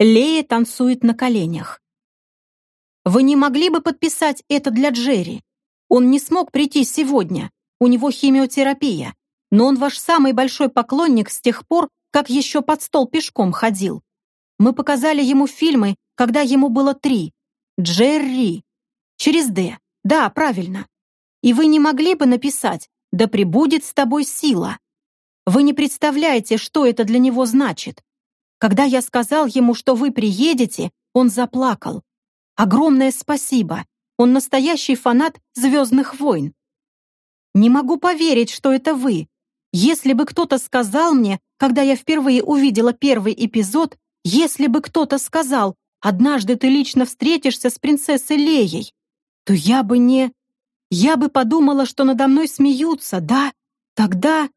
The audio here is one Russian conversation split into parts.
Лея танцует на коленях. Вы не могли бы подписать это для Джерри? Он не смог прийти сегодня. У него химиотерапия. Но он ваш самый большой поклонник с тех пор, как еще под стол пешком ходил. Мы показали ему фильмы, когда ему было три. Джерри. Через «Д». Да, правильно. И вы не могли бы написать «Да пребудет с тобой сила». Вы не представляете, что это для него значит. Когда я сказал ему, что вы приедете, он заплакал. Огромное спасибо. Он настоящий фанат «Звездных войн». Не могу поверить, что это вы. Если бы кто-то сказал мне, когда я впервые увидела первый эпизод, если бы кто-то сказал, однажды ты лично встретишься с принцессой Леей, то я бы не... Я бы подумала, что надо мной смеются, да? Тогда...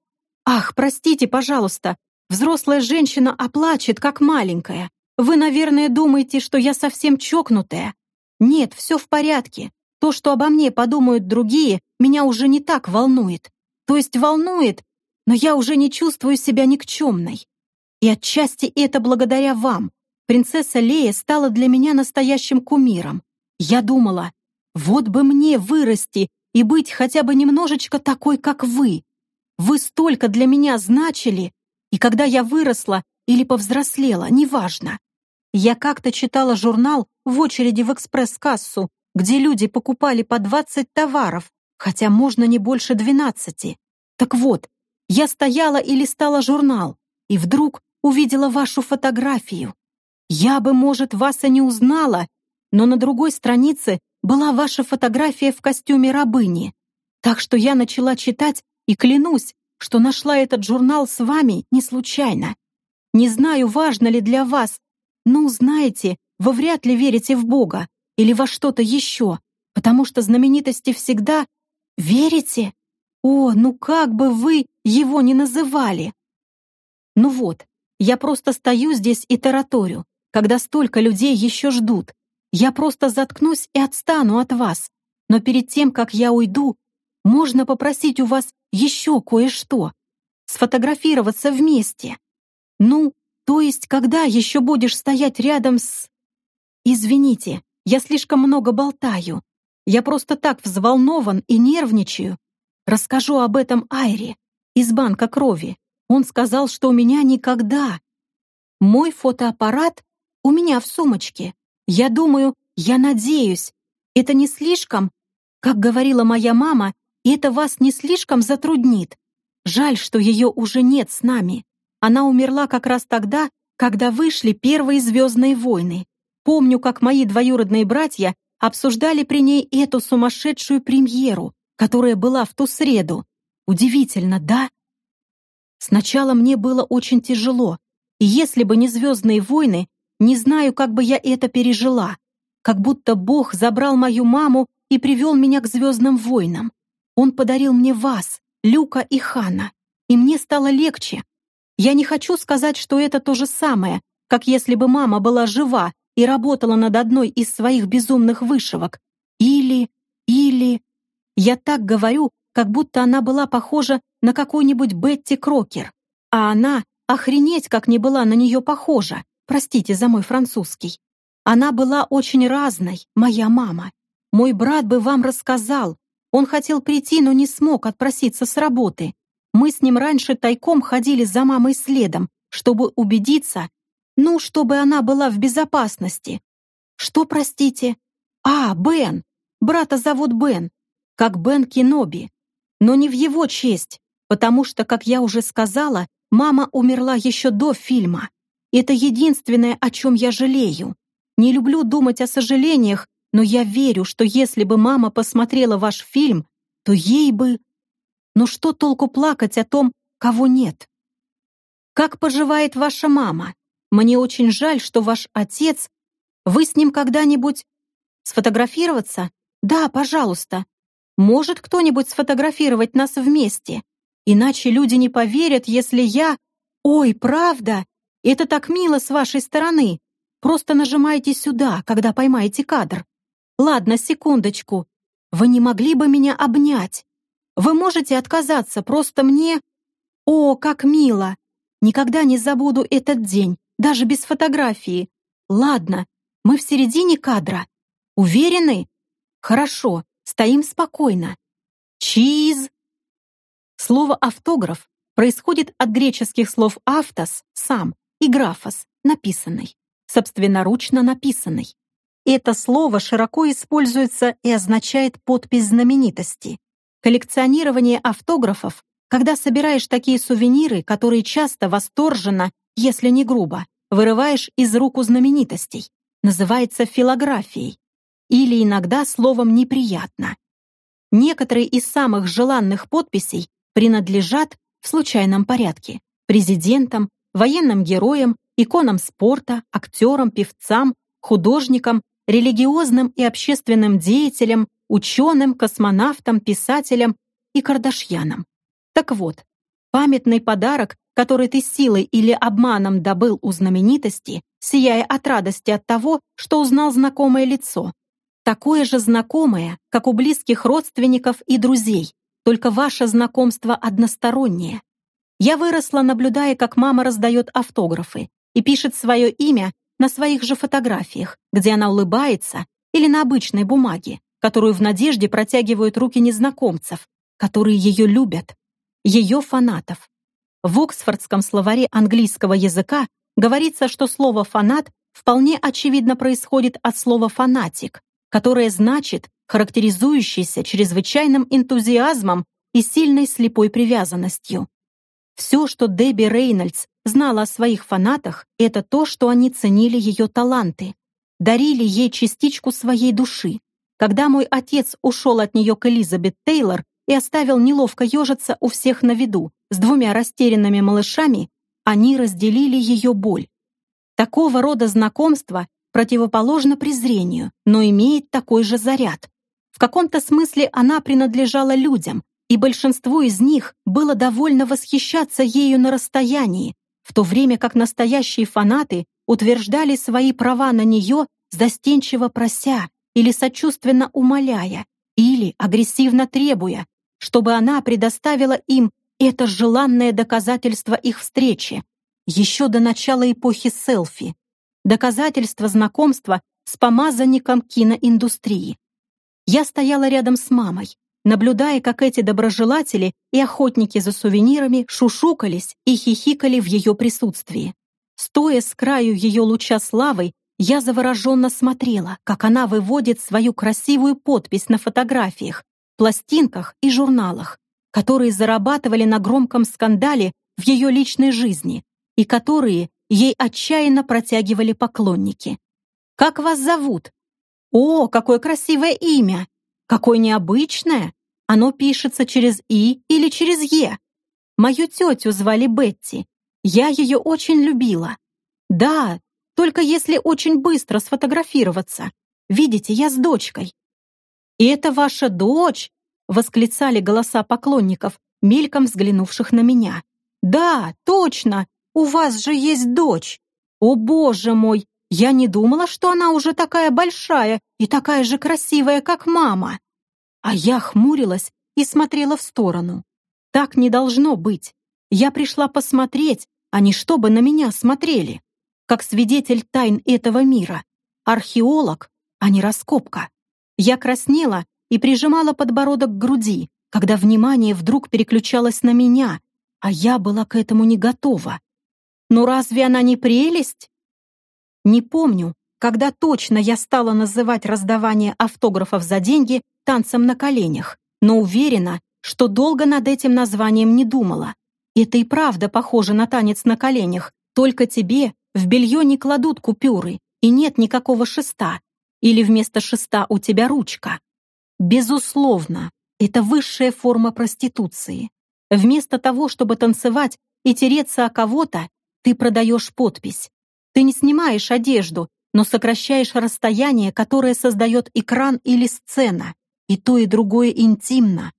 Ах, простите, пожалуйста, взрослая женщина оплачет, как маленькая. Вы, наверное, думаете, что я совсем чокнутая. Нет, все в порядке. То, что обо мне подумают другие, меня уже не так волнует. То есть волнует, но я уже не чувствую себя никчемной. И отчасти это благодаря вам. Принцесса Лея стала для меня настоящим кумиром. Я думала, вот бы мне вырасти и быть хотя бы немножечко такой, как вы. Вы столько для меня значили, и когда я выросла или повзрослела, неважно. Я как-то читала журнал в очереди в экспресс-кассу, где люди покупали по 20 товаров, хотя можно не больше 12. Так вот, я стояла и листала журнал, и вдруг увидела вашу фотографию. Я бы, может, вас и не узнала, но на другой странице была ваша фотография в костюме рабыни. Так что я начала читать и клянусь, что нашла этот журнал с вами не случайно. Не знаю, важно ли для вас. Ну, знаете, вы вряд ли верите в Бога или во что-то еще, потому что знаменитости всегда... Верите? О, ну как бы вы его не называли? Ну вот, я просто стою здесь и тараторю, когда столько людей еще ждут, я просто заткнусь и отстану от вас. Но перед тем, как я уйду, можно попросить у вас еще кое-что. Сфотографироваться вместе. Ну, то есть, когда еще будешь стоять рядом с... Извините, я слишком много болтаю. Я просто так взволнован и нервничаю. Расскажу об этом Айре из банка крови. Он сказал, что у меня никогда. Мой фотоаппарат у меня в сумочке. Я думаю, я надеюсь, это не слишком, как говорила моя мама, и это вас не слишком затруднит. Жаль, что ее уже нет с нами. Она умерла как раз тогда, когда вышли первые «Звездные войны». Помню, как мои двоюродные братья обсуждали при ней эту сумасшедшую премьеру, которая была в ту среду. Удивительно, да? Сначала мне было очень тяжело, и если бы не «Звездные войны», не знаю, как бы я это пережила. Как будто Бог забрал мою маму и привел меня к Звездным войнам. Он подарил мне вас, Люка и Хана, и мне стало легче. Я не хочу сказать, что это то же самое, как если бы мама была жива и работала над одной из своих безумных вышивок. Или, или... Я так говорю, как будто она была похожа на какую-нибудь Бетти Крокер, а она охренеть как не была на нее похожа. Простите за мой французский. Она была очень разной, моя мама. Мой брат бы вам рассказал. Он хотел прийти, но не смог отпроситься с работы. Мы с ним раньше тайком ходили за мамой следом, чтобы убедиться, ну, чтобы она была в безопасности. Что, простите? А, Бен. Брата зовут Бен. Как Бен Киноби. Но не в его честь, потому что, как я уже сказала, мама умерла еще до фильма. Это единственное, о чем я жалею. Не люблю думать о сожалениях, но я верю, что если бы мама посмотрела ваш фильм, то ей бы... Но что толку плакать о том, кого нет? Как поживает ваша мама? Мне очень жаль, что ваш отец... Вы с ним когда-нибудь... Сфотографироваться? Да, пожалуйста. Может кто-нибудь сфотографировать нас вместе? Иначе люди не поверят, если я... Ой, правда? Это так мило с вашей стороны. Просто нажимайте сюда, когда поймаете кадр. Ладно, секундочку. Вы не могли бы меня обнять? Вы можете отказаться, просто мне... О, как мило! Никогда не забуду этот день, даже без фотографии. ладно, мы в середине кадра. Уверены? Хорошо, стоим спокойно. Чиз. Слово «автограф» происходит от греческих слов «автос» — «сам» и «графос» — «написанный», собственноручно написанный. Это слово широко используется и означает подпись знаменитости. Коллекционирование автографов, когда собираешь такие сувениры, которые часто восторженно, если не грубо, вырываешь из рук у знаменитостей, называется филографией. Или иногда словом «неприятно». Некоторые из самых желанных подписей принадлежат в случайном порядке президентам, военным героям, иконам спорта, актерам, певцам, художникам религиозным и общественным деятелям, ученым, космонавтам, писателям и кардашьянам. Так вот, памятный подарок, который ты силой или обманом добыл у знаменитости, сияя от радости от того, что узнал знакомое лицо. Такое же знакомое, как у близких родственников и друзей, только ваше знакомство одностороннее. Я выросла, наблюдая, как мама раздает автографы и пишет свое имя на своих же фотографиях, где она улыбается, или на обычной бумаге, которую в надежде протягивают руки незнакомцев, которые ее любят, ее фанатов. В Оксфордском словаре английского языка говорится, что слово «фанат» вполне очевидно происходит от слова «фанатик», которое значит характеризующийся чрезвычайным энтузиазмом и сильной слепой привязанностью. Все, что Дебби Рейнольдс знала о своих фанатах, это то, что они ценили ее таланты, дарили ей частичку своей души. Когда мой отец ушел от нее к Элизабет Тейлор и оставил неловко ежиться у всех на виду с двумя растерянными малышами, они разделили ее боль. Такого рода знакомство противоположно презрению, но имеет такой же заряд. В каком-то смысле она принадлежала людям, и большинству из них было довольно восхищаться ею на расстоянии, в то время как настоящие фанаты утверждали свои права на нее, застенчиво прося или сочувственно умоляя, или агрессивно требуя, чтобы она предоставила им это желанное доказательство их встречи, еще до начала эпохи селфи, доказательство знакомства с помазанником киноиндустрии. Я стояла рядом с мамой, наблюдая, как эти доброжелатели и охотники за сувенирами шушукались и хихикали в ее присутствии. Стоя с краю ее луча славы, я завороженно смотрела, как она выводит свою красивую подпись на фотографиях, пластинках и журналах, которые зарабатывали на громком скандале в ее личной жизни и которые ей отчаянно протягивали поклонники. «Как вас зовут?» «О, какое красивое имя! Какое необычное! Оно пишется через «и» или через «е». Мою тетю звали Бетти. Я ее очень любила. Да, только если очень быстро сфотографироваться. Видите, я с дочкой. «И это ваша дочь?» — восклицали голоса поклонников, мельком взглянувших на меня. «Да, точно! У вас же есть дочь! О, боже мой! Я не думала, что она уже такая большая и такая же красивая, как мама. А я хмурилась и смотрела в сторону. Так не должно быть. Я пришла посмотреть, а не чтобы на меня смотрели. Как свидетель тайн этого мира. Археолог, а не раскопка. Я краснела и прижимала подбородок к груди, когда внимание вдруг переключалось на меня, а я была к этому не готова. Ну разве она не прелесть? Не помню, когда точно я стала называть раздавание автографов за деньги танцем на коленях, но уверена, что долго над этим названием не думала. Это и правда похоже на танец на коленях, только тебе в белье не кладут купюры, и нет никакого шеста. Или вместо шеста у тебя ручка. Безусловно, это высшая форма проституции. Вместо того, чтобы танцевать и тереться о кого-то, ты продаешь подпись. Ты не снимаешь одежду, но сокращаешь расстояние, которое создает экран или сцена. И то, и другое интимно.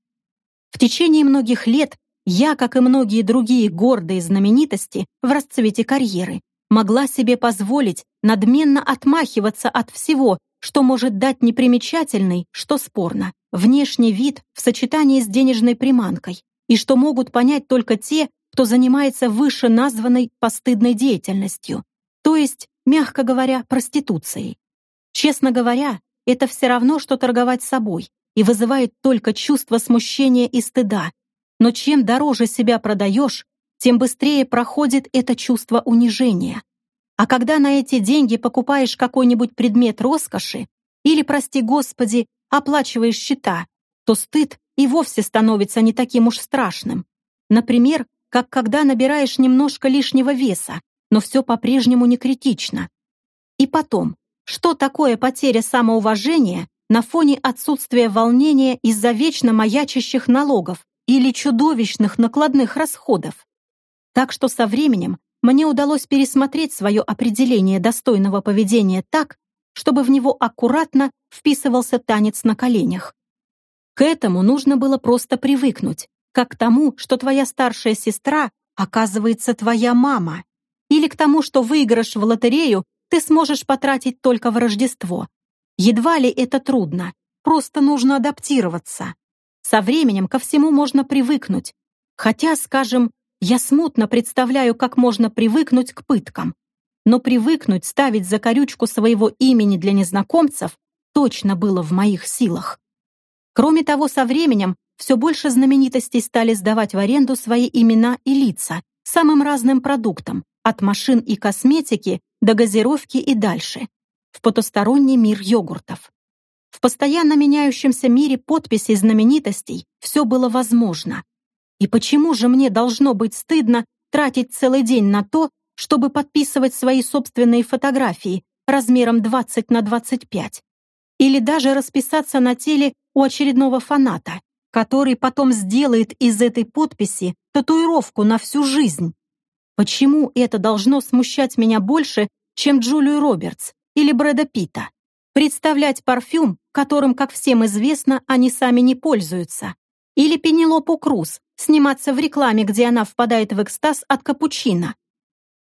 В течение многих лет я, как и многие другие гордые знаменитости в расцвете карьеры, могла себе позволить надменно отмахиваться от всего, что может дать непримечательный, что спорно, внешний вид в сочетании с денежной приманкой, и что могут понять только те, кто занимается вышеназванной постыдной деятельностью, то есть мягко говоря, проституцией. Честно говоря, это все равно, что торговать собой, и вызывает только чувство смущения и стыда. Но чем дороже себя продаешь, тем быстрее проходит это чувство унижения. А когда на эти деньги покупаешь какой-нибудь предмет роскоши или, прости господи, оплачиваешь счета, то стыд и вовсе становится не таким уж страшным. Например, как когда набираешь немножко лишнего веса, но все по-прежнему не критично. И потом, что такое потеря самоуважения на фоне отсутствия волнения из-за вечно маячащих налогов или чудовищных накладных расходов? Так что со временем мне удалось пересмотреть свое определение достойного поведения так, чтобы в него аккуратно вписывался танец на коленях. К этому нужно было просто привыкнуть, как к тому, что твоя старшая сестра оказывается твоя мама, или к тому, что выигрыш в лотерею ты сможешь потратить только в Рождество. Едва ли это трудно, просто нужно адаптироваться. Со временем ко всему можно привыкнуть, хотя, скажем, я смутно представляю, как можно привыкнуть к пыткам. Но привыкнуть ставить закорючку своего имени для незнакомцев точно было в моих силах. Кроме того, со временем все больше знаменитостей стали сдавать в аренду свои имена и лица самым разным продуктам, от машин и косметики до газировки и дальше, в потусторонний мир йогуртов. В постоянно меняющемся мире подписей знаменитостей все было возможно. И почему же мне должно быть стыдно тратить целый день на то, чтобы подписывать свои собственные фотографии размером 20 на 25? Или даже расписаться на теле у очередного фаната, который потом сделает из этой подписи татуировку на всю жизнь. Почему это должно смущать меня больше, чем Джулию Робертс или Брэда Питта? Представлять парфюм, которым, как всем известно, они сами не пользуются. Или Пенелопу Круз, сниматься в рекламе, где она впадает в экстаз от капучино.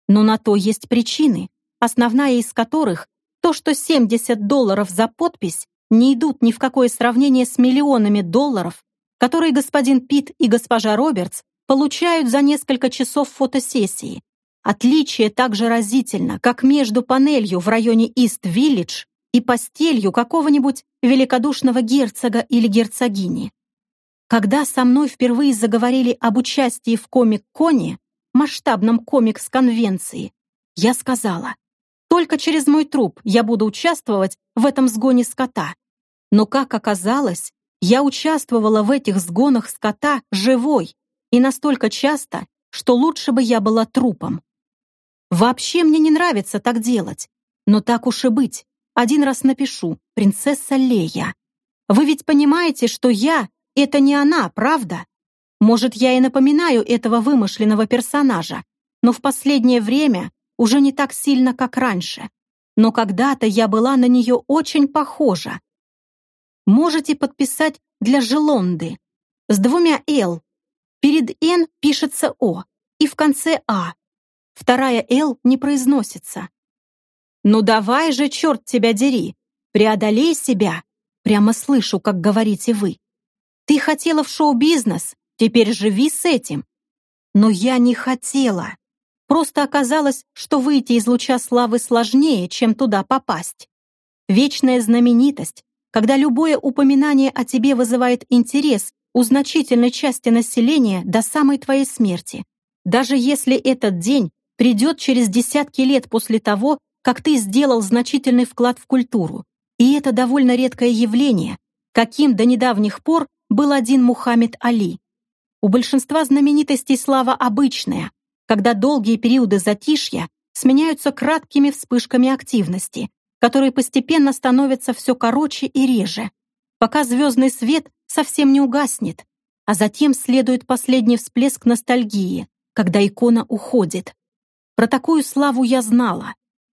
Но на то есть причины, основная из которых то, что 70 долларов за подпись не идут ни в какое сравнение с миллионами долларов, которые господин Пит и госпожа Робертс получают за несколько часов фотосессии. Отличие так же разительно, как между панелью в районе Ист-Виллидж и постелью какого-нибудь великодушного герцога или герцогини. Когда со мной впервые заговорили об участии в комик-коне, масштабном комикс-конвенции, я сказала, только через мой труп я буду участвовать в этом сгоне скота. Но, как оказалось, я участвовала в этих сгонах скота живой и настолько часто, что лучше бы я была трупом. Вообще мне не нравится так делать, но так уж и быть. Один раз напишу «Принцесса Лея». Вы ведь понимаете, что я — это не она, правда? Может, я и напоминаю этого вымышленного персонажа, но в последнее время уже не так сильно, как раньше. Но когда-то я была на нее очень похожа, можете подписать для Желонды с двумя «Л». Перед «Н» пишется «О» и в конце «А». Вторая «Л» не произносится. «Ну давай же, черт тебя дери! Преодолей себя!» Прямо слышу, как говорите вы. «Ты хотела в шоу-бизнес, теперь живи с этим!» Но я не хотела. Просто оказалось, что выйти из луча славы сложнее, чем туда попасть. Вечная знаменитость, когда любое упоминание о тебе вызывает интерес у значительной части населения до самой твоей смерти, даже если этот день придет через десятки лет после того, как ты сделал значительный вклад в культуру. И это довольно редкое явление, каким до недавних пор был один Мухаммед Али. У большинства знаменитостей слава обычная, когда долгие периоды затишья сменяются краткими вспышками активности, которые постепенно становятся все короче и реже, пока звездный свет совсем не угаснет, а затем следует последний всплеск ностальгии, когда икона уходит. Про такую славу я знала.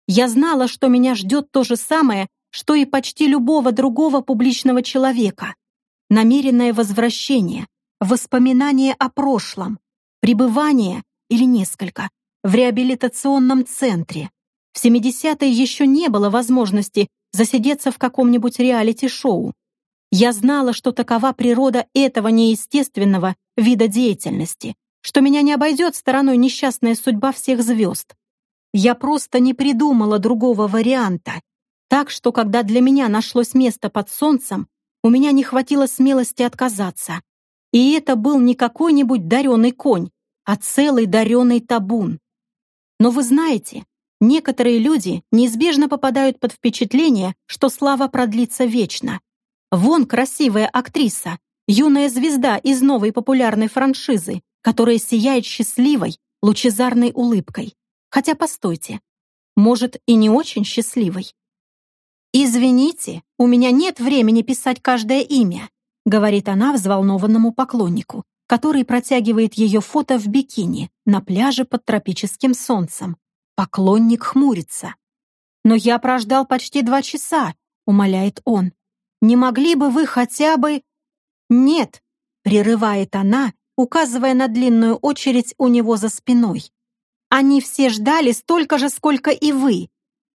Я знала, что меня ждет то же самое, что и почти любого другого публичного человека. Намеренное возвращение, воспоминание о прошлом, пребывание или несколько в реабилитационном центре, в 70-е еще не было возможности засидеться в каком-нибудь реалити-шоу. Я знала, что такова природа этого неестественного вида деятельности, что меня не обойдет стороной несчастная судьба всех звезд. Я просто не придумала другого варианта. Так что, когда для меня нашлось место под солнцем, у меня не хватило смелости отказаться. И это был не какой-нибудь дареный конь, а целый дареный табун. Но вы знаете, некоторые люди неизбежно попадают под впечатление, что слава продлится вечно. Вон красивая актриса, юная звезда из новой популярной франшизы, которая сияет счастливой, лучезарной улыбкой. Хотя постойте, может и не очень счастливой. «Извините, у меня нет времени писать каждое имя», говорит она взволнованному поклоннику, который протягивает ее фото в бикини на пляже под тропическим солнцем. Поклонник хмурится. «Но я прождал почти два часа», — умоляет он. «Не могли бы вы хотя бы...» «Нет», — прерывает она, указывая на длинную очередь у него за спиной. «Они все ждали столько же, сколько и вы.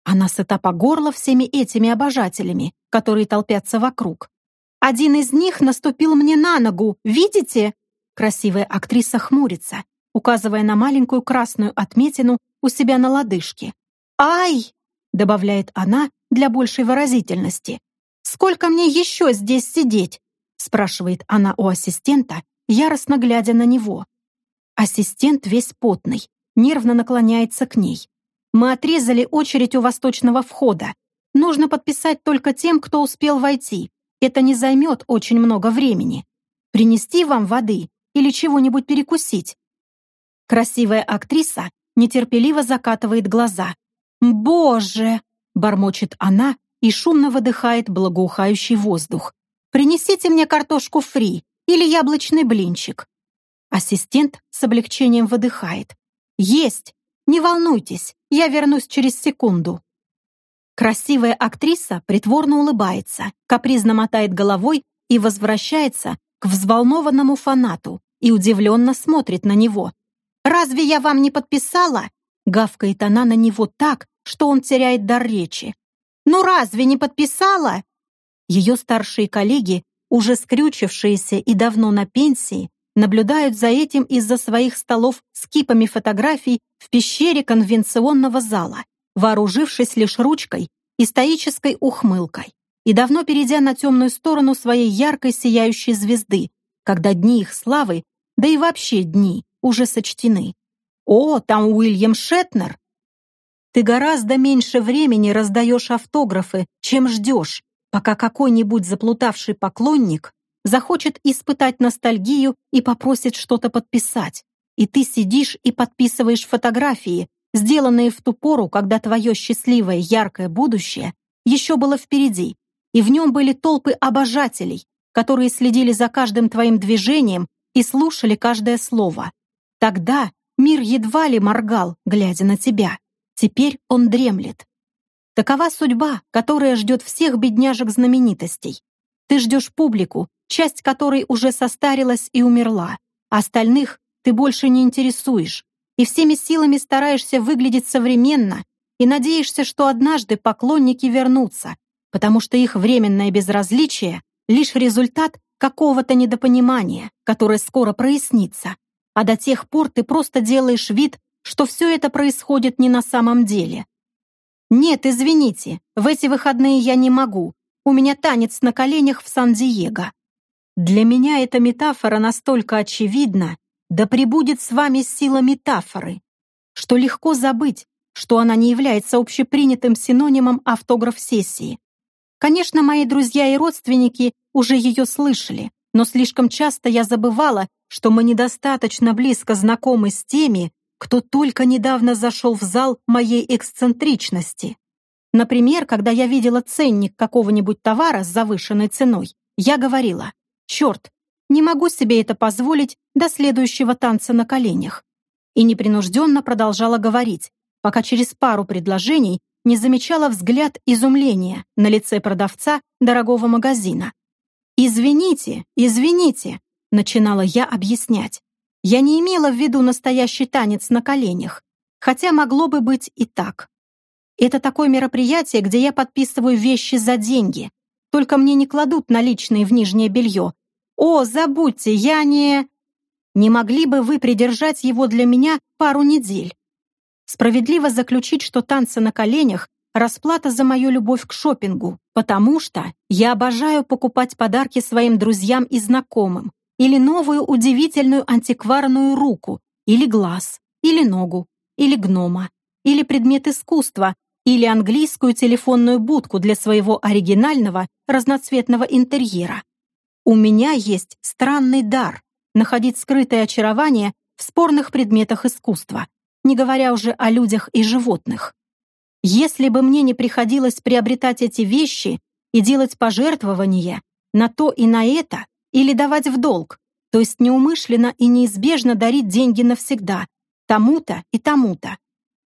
Она сыта по горло всеми этими обожателями, которые толпятся вокруг. «Один из них наступил мне на ногу, видите?» Красивая актриса хмурится, указывая на маленькую красную отметину у себя на лодыжке. «Ай!» — добавляет она для большей выразительности. «Сколько мне еще здесь сидеть?» — спрашивает она у ассистента, яростно глядя на него. Ассистент весь потный, нервно наклоняется к ней. Мы отрезали очередь у восточного входа. Нужно подписать только тем, кто успел войти. Это не займет очень много времени. Принести вам воды или чего-нибудь перекусить?» Красивая актриса нетерпеливо закатывает глаза. «Боже!» — бормочет она и шумно выдыхает благоухающий воздух. «Принесите мне картошку фри или яблочный блинчик». Ассистент с облегчением выдыхает. «Есть! Не волнуйтесь, я вернусь через секунду». Красивая актриса притворно улыбается, капризно мотает головой и возвращается к взволнованному фанату и удивленно смотрит на него. «Разве я вам не подписала?» Гавкает она на него так, что он теряет дар речи. «Ну разве не подписала?» Ее старшие коллеги, уже скрючившиеся и давно на пенсии, наблюдают за этим из-за своих столов с кипами фотографий в пещере конвенционного зала, вооружившись лишь ручкой и стоической ухмылкой, и давно перейдя на темную сторону своей яркой сияющей звезды, когда дни их славы, да и вообще дни, уже сочтены. «О, там Уильям Шетнер!» Ты гораздо меньше времени раздаешь автографы, чем ждешь, пока какой-нибудь заплутавший поклонник захочет испытать ностальгию и попросит что-то подписать. И ты сидишь и подписываешь фотографии, сделанные в ту пору, когда твое счастливое, яркое будущее еще было впереди, и в нем были толпы обожателей, которые следили за каждым твоим движением и слушали каждое слово. Тогда мир едва ли моргал, глядя на тебя. Теперь он дремлет. Такова судьба, которая ждет всех бедняжек-знаменитостей. Ты ждешь публику, часть которой уже состарилась и умерла. Остальных ты больше не интересуешь, и всеми силами стараешься выглядеть современно и надеешься, что однажды поклонники вернутся, потому что их временное безразличие — лишь результат какого-то недопонимания, которое скоро прояснится. А до тех пор ты просто делаешь вид, что все это происходит не на самом деле. «Нет, извините, в эти выходные я не могу. У меня танец на коленях в Сан-Диего. Для меня эта метафора настолько очевидна, да пребудет с вами сила метафоры, что легко забыть, что она не является общепринятым синонимом автограф-сессии. Конечно, мои друзья и родственники уже ее слышали, но слишком часто я забывала, что мы недостаточно близко знакомы с теми, кто только недавно зашел в зал моей эксцентричности. Например, когда я видела ценник какого-нибудь товара с завышенной ценой, я говорила Черт, не могу себе это позволить до следующего танца на коленях. И непринужденно продолжала говорить, пока через пару предложений не замечала взгляд изумления на лице продавца дорогого магазина. «Извините, извините», — начинала я объяснять. Я не имела в виду настоящий танец на коленях, хотя могло бы быть и так. Это такое мероприятие, где я подписываю вещи за деньги, только мне не кладут наличные в нижнее белье. О, забудьте, я не... Не могли бы вы придержать его для меня пару недель? Справедливо заключить, что танцы на коленях – расплата за мою любовь к шопингу, потому что я обожаю покупать подарки своим друзьям и знакомым, или новую удивительную антикварную руку, или глаз, или ногу, или гнома, или предмет искусства, или английскую телефонную будку для своего оригинального разноцветного интерьера. У меня есть странный дар находить скрытое очарование в спорных предметах искусства, не говоря уже о людях и животных. Если бы мне не приходилось приобретать эти вещи и делать пожертвования на то и на это, или давать в долг, то есть неумышленно и неизбежно дарить деньги навсегда, тому-то и тому-то,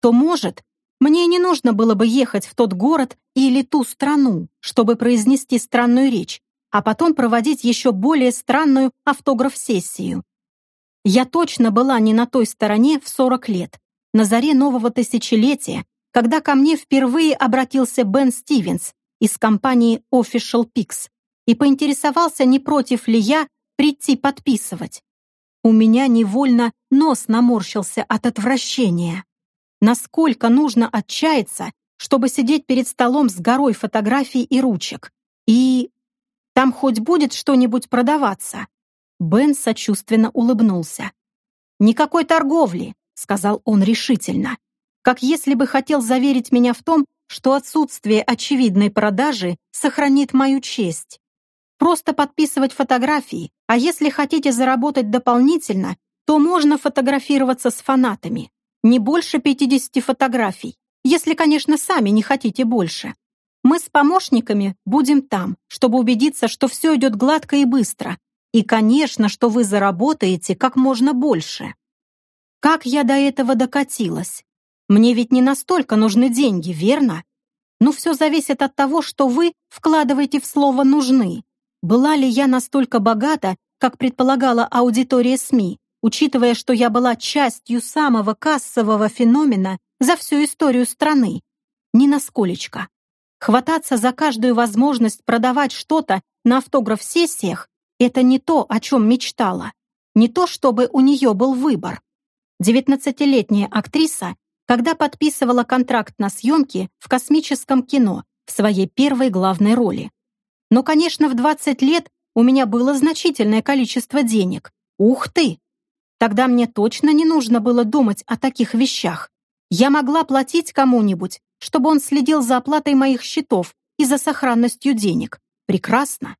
то, может, мне не нужно было бы ехать в тот город или ту страну, чтобы произнести странную речь, а потом проводить еще более странную автограф-сессию. Я точно была не на той стороне в 40 лет, на заре нового тысячелетия, когда ко мне впервые обратился Бен Стивенс из компании Official Pix и поинтересовался, не против ли я прийти подписывать. У меня невольно нос наморщился от отвращения. Насколько нужно отчаяться, чтобы сидеть перед столом с горой фотографий и ручек? И... Там хоть будет что-нибудь продаваться?» Бен сочувственно улыбнулся. «Никакой торговли», — сказал он решительно, как если бы хотел заверить меня в том, что отсутствие очевидной продажи сохранит мою честь. Просто подписывать фотографии, а если хотите заработать дополнительно, то можно фотографироваться с фанатами. Не больше 50 фотографий, если, конечно, сами не хотите больше. Мы с помощниками будем там, чтобы убедиться, что все идет гладко и быстро. И, конечно, что вы заработаете как можно больше. Как я до этого докатилась? Мне ведь не настолько нужны деньги, верно? Ну, все зависит от того, что вы вкладываете в слово «нужны». Была ли я настолько богата, как предполагала аудитория СМИ, учитывая, что я была частью самого кассового феномена за всю историю страны. Ни насколечко. Хвататься за каждую возможность продавать что-то на автограф-сессиях — это не то, о чем мечтала. Не то, чтобы у нее был выбор. Девятнадцатилетняя актриса, когда подписывала контракт на съемки в космическом кино в своей первой главной роли. Но, конечно, в 20 лет у меня было значительное количество денег. Ух ты! Тогда мне точно не нужно было думать о таких вещах. Я могла платить кому-нибудь, чтобы он следил за оплатой моих счетов и за сохранностью денег. Прекрасно.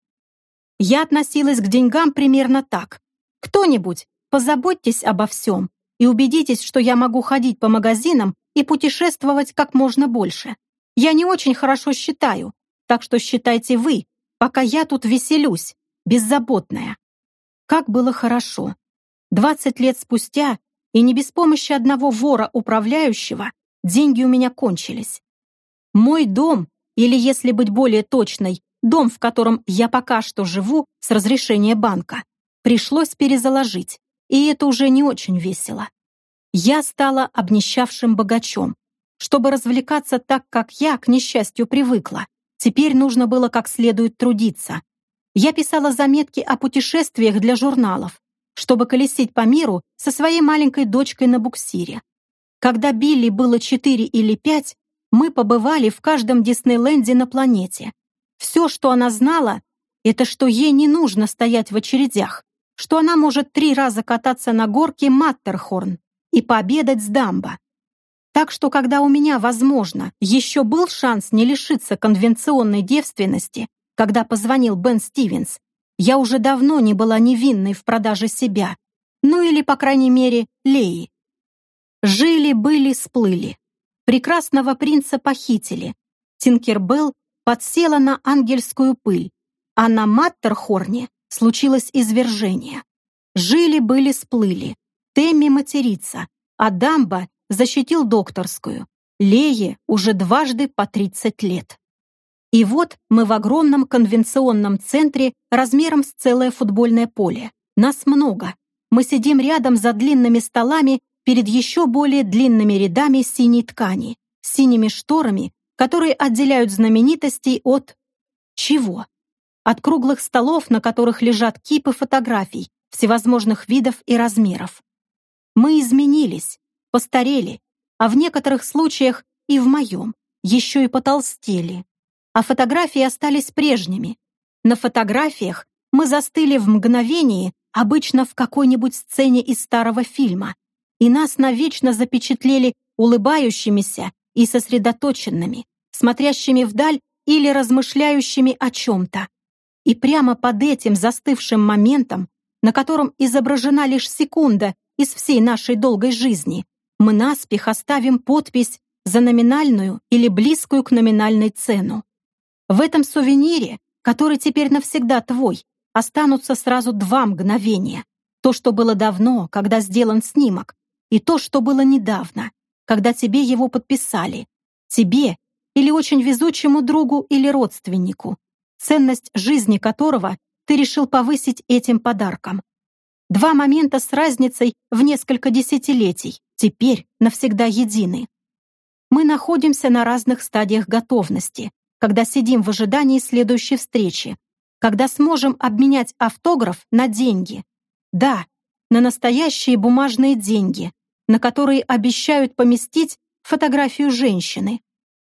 Я относилась к деньгам примерно так. Кто-нибудь, позаботьтесь обо всем и убедитесь, что я могу ходить по магазинам и путешествовать как можно больше. Я не очень хорошо считаю, так что считайте вы, пока я тут веселюсь, беззаботная. Как было хорошо. Двадцать лет спустя, и не без помощи одного вора-управляющего, деньги у меня кончились. Мой дом, или, если быть более точной, дом, в котором я пока что живу с разрешения банка, пришлось перезаложить, и это уже не очень весело. Я стала обнищавшим богачом. Чтобы развлекаться так, как я, к несчастью, привыкла, теперь нужно было как следует трудиться. Я писала заметки о путешествиях для журналов, чтобы колесить по миру со своей маленькой дочкой на буксире. Когда Билли было четыре или пять, мы побывали в каждом Диснейленде на планете. Все, что она знала, это что ей не нужно стоять в очередях, что она может три раза кататься на горке Маттерхорн и пообедать с Дамбо. Так что, когда у меня, возможно, еще был шанс не лишиться конвенционной девственности, когда позвонил Бен Стивенс я уже давно не была невинной в продаже себя, ну или, по крайней мере, Леи. Жили-были, сплыли. Прекрасного принца похитили. Тинкербелл подсела на ангельскую пыль, а на Маттерхорне случилось извержение. Жили-были, сплыли. Темми матерится, а Дамба защитил докторскую. Лее уже дважды по 30 лет. И вот мы в огромном конвенционном центре размером с целое футбольное поле. Нас много. Мы сидим рядом за длинными столами перед еще более длинными рядами синей ткани, синими шторами, которые отделяют знаменитостей от... чего? От круглых столов, на которых лежат кипы фотографий всевозможных видов и размеров. Мы изменились, постарели, а в некоторых случаях и в моем, еще и потолстели. А фотографии остались прежними. На фотографиях мы застыли в мгновении, обычно в какой-нибудь сцене из старого фильма, и нас навечно запечатлели улыбающимися и сосредоточенными, смотрящими вдаль или размышляющими о чем-то. И прямо под этим застывшим моментом, на котором изображена лишь секунда из всей нашей долгой жизни, мы наспех оставим подпись за номинальную или близкую к номинальной цену. В этом сувенире, который теперь навсегда твой, останутся сразу два мгновения. То, что было давно, когда сделан снимок, и то, что было недавно, когда тебе его подписали. Тебе или очень везучему другу или родственнику, ценность жизни которого ты решил повысить этим подарком. Два момента с разницей в несколько десятилетий, теперь навсегда едины. Мы находимся на разных стадиях готовности, когда сидим в ожидании следующей встречи, когда сможем обменять автограф на деньги. Да, на настоящие бумажные деньги, на которые обещают поместить фотографию женщины.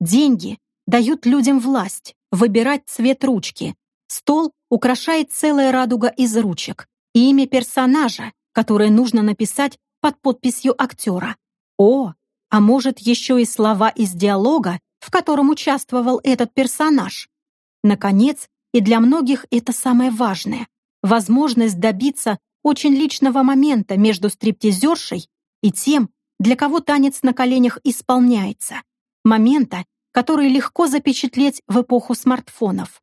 Деньги дают людям власть выбирать цвет ручки. Стол украшает целая радуга из ручек и имя персонажа, которое нужно написать под подписью актера. О, а может еще и слова из диалога, в котором участвовал этот персонаж. Наконец, и для многих это самое важное — возможность добиться очень личного момента между стриптизершей и тем, для кого танец на коленях исполняется. Момента, который легко запечатлеть в эпоху смартфонов.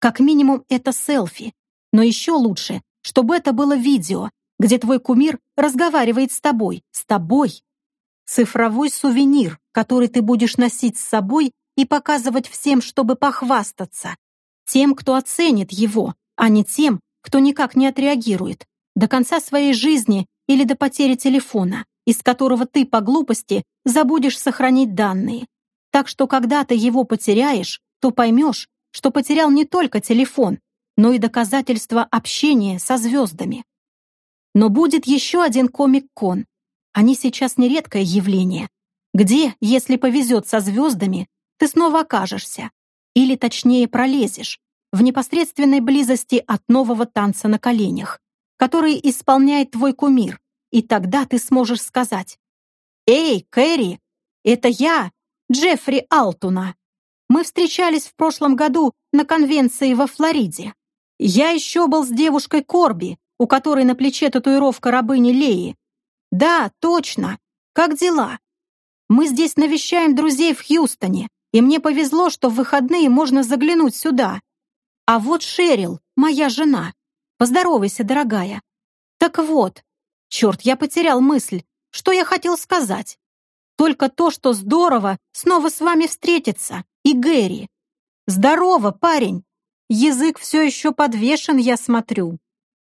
Как минимум это селфи, но еще лучше, чтобы это было видео, где твой кумир разговаривает с тобой, с тобой. Цифровой сувенир, который ты будешь носить с собой и показывать всем, чтобы похвастаться, тем, кто оценит его, а не тем, кто никак не отреагирует, до конца своей жизни или до потери телефона, из которого ты по глупости забудешь сохранить данные. Так что когда ты его потеряешь, то поймешь, что потерял не только телефон, но и доказательство общения со звездами. Но будет еще один комик-кон. Они сейчас нередкое явление. Где, если повезет со звездами, ты снова окажешься, или точнее пролезешь, в непосредственной близости от нового танца на коленях, который исполняет твой кумир, и тогда ты сможешь сказать «Эй, Кэрри, это я, Джеффри Алтуна. Мы встречались в прошлом году на конвенции во Флориде. Я еще был с девушкой Корби, у которой на плече татуировка рабыни Леи. Да, точно. Как дела? Мы здесь навещаем друзей в Хьюстоне, и мне повезло, что в выходные можно заглянуть сюда. А вот Шерил, моя жена. Поздоровайся, дорогая. Так вот, черт, я потерял мысль. Что я хотел сказать? Только то, что здорово снова с вами встретиться. И Гэри. Здорово, парень. Язык все еще подвешен, я смотрю.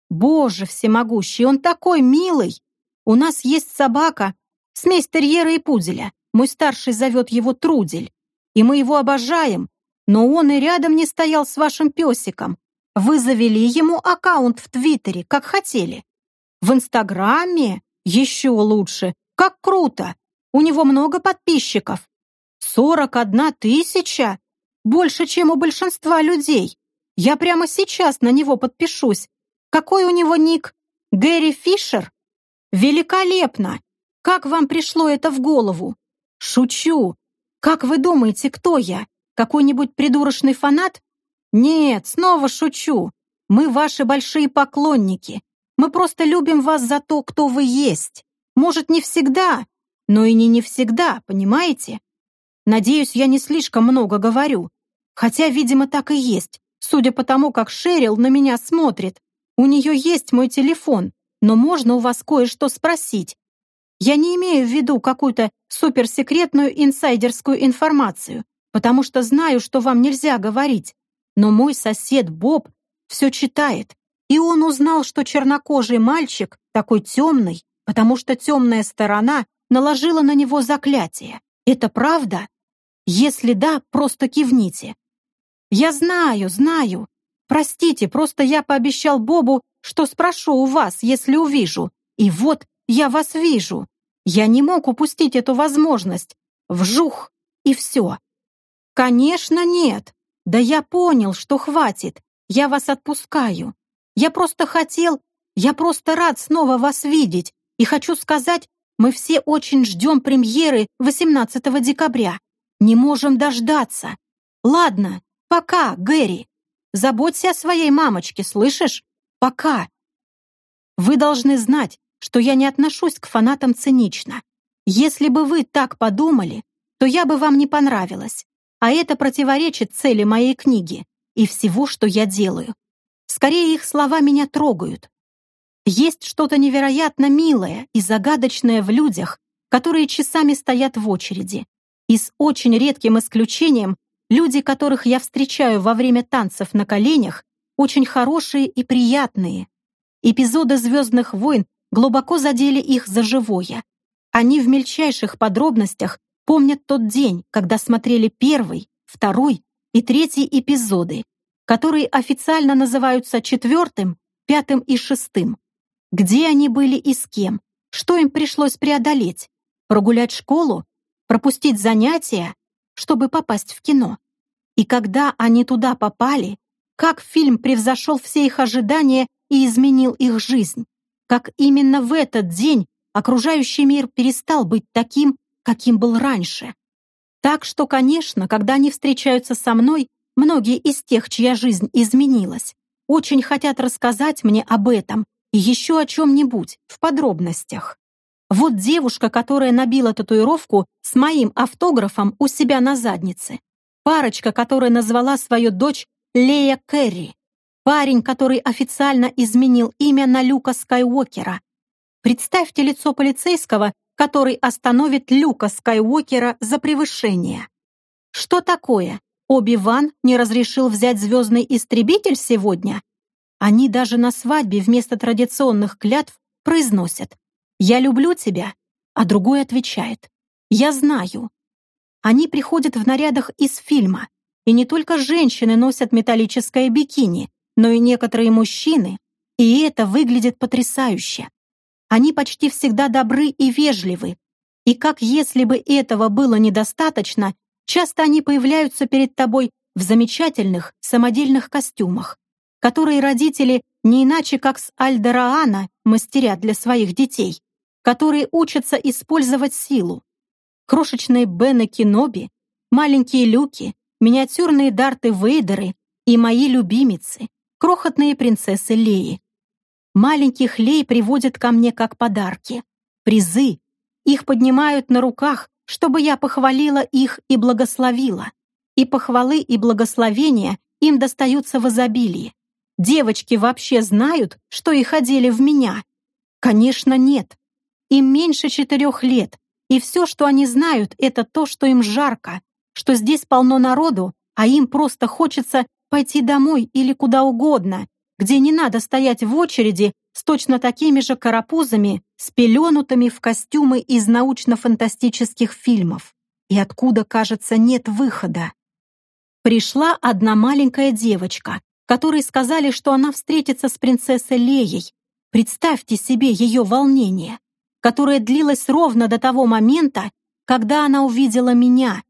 Боже всемогущий, он такой милый. У нас есть собака, смесь терьера и пуделя. Мой старший зовет его Трудель и мы его обожаем, но он и рядом не стоял с вашим песиком. Вы завели ему аккаунт в Твиттере, как хотели. В Инстаграме еще лучше. Как круто! У него много подписчиков. 41 тысяча! Больше, чем у большинства людей. Я прямо сейчас на него подпишусь. Какой у него ник? Гэри Фишер? Великолепно! Как вам пришло это в голову? Шучу. «Как вы думаете, кто я? Какой-нибудь придурочный фанат?» «Нет, снова шучу. Мы ваши большие поклонники. Мы просто любим вас за то, кто вы есть. Может, не всегда, но и не не всегда, понимаете? Надеюсь, я не слишком много говорю. Хотя, видимо, так и есть, судя по тому, как Шерил на меня смотрит. У нее есть мой телефон, но можно у вас кое-что спросить. Я не имею в виду какую-то суперсекретную инсайдерскую информацию, потому что знаю, что вам нельзя говорить. Но мой сосед Боб все читает, и он узнал, что чернокожий мальчик такой темный, потому что темная сторона наложила на него заклятие. Это правда? Если да, просто кивните. Я знаю, знаю. Простите, просто я пообещал Бобу, что спрошу у вас, если увижу. И вот я вас вижу. Я не мог упустить эту возможность. Вжух, и все. Конечно, нет. Да я понял, что хватит. Я вас отпускаю. Я просто хотел, я просто рад снова вас видеть. И хочу сказать, мы все очень ждем премьеры 18 декабря. Не можем дождаться. Ладно, пока, Гэри. Заботься о своей мамочке, слышишь? Пока. Вы должны знать, что я не отношусь к фанатам цинично. Если бы вы так подумали, то я бы вам не понравилась. А это противоречит цели моей книги и всего, что я делаю. Скорее, их слова меня трогают. Есть что-то невероятно милое и загадочное в людях, которые часами стоят в очереди. И с очень редким исключением, люди, которых я встречаю во время танцев на коленях, очень хорошие и приятные. Эпизоды «Звездных войн» глубоко задели их за живое. Они в мельчайших подробностях помнят тот день, когда смотрели первый, второй и третий эпизоды, которые официально называются четвертым, пятым и шестым. Где они были и с кем? Что им пришлось преодолеть? Прогулять школу? Пропустить занятия? Чтобы попасть в кино? И когда они туда попали, как фильм превзошел все их ожидания и изменил их жизнь? Как именно в этот день окружающий мир перестал быть таким, каким был раньше? Так что, конечно, когда они встречаются со мной, многие из тех, чья жизнь изменилась, очень хотят рассказать мне об этом и еще о чем-нибудь, в подробностях. Вот девушка, которая набила татуировку с моим автографом у себя на заднице. Парочка, которая назвала свою дочь Лея Керри. Парень, который официально изменил имя на Люка Скайуокера. Представьте лицо полицейского, который остановит Люка Скайуокера за превышение. Что такое? Оби-Ван не разрешил взять звездный истребитель сегодня? Они даже на свадьбе вместо традиционных клятв произносят «Я люблю тебя», а другой отвечает «Я знаю». Они приходят в нарядах из фильма, и не только женщины носят металлическое бикини, но и некоторые мужчины, и это выглядит потрясающе. Они почти всегда добры и вежливы, и как если бы этого было недостаточно, часто они появляются перед тобой в замечательных самодельных костюмах, которые родители не иначе как с Альдераана мастерят для своих детей, которые учатся использовать силу. Крошечные Бены Киноби, маленькие Люки, миниатюрные Дарты Вейдеры и мои любимицы, крохотные принцессы Леи. Маленьких Лей приводят ко мне как подарки, призы. Их поднимают на руках, чтобы я похвалила их и благословила. И похвалы и благословения им достаются в изобилии. Девочки вообще знают, что их одели в меня? Конечно, нет. Им меньше четырех лет, и все, что они знают, это то, что им жарко, что здесь полно народу, а им просто хочется пойти домой или куда угодно, где не надо стоять в очереди с точно такими же карапузами, спеленутыми в костюмы из научно-фантастических фильмов, и откуда, кажется, нет выхода. Пришла одна маленькая девочка, которые сказали, что она встретится с принцессой Леей. Представьте себе ее волнение, которое длилось ровно до того момента, когда она увидела меня.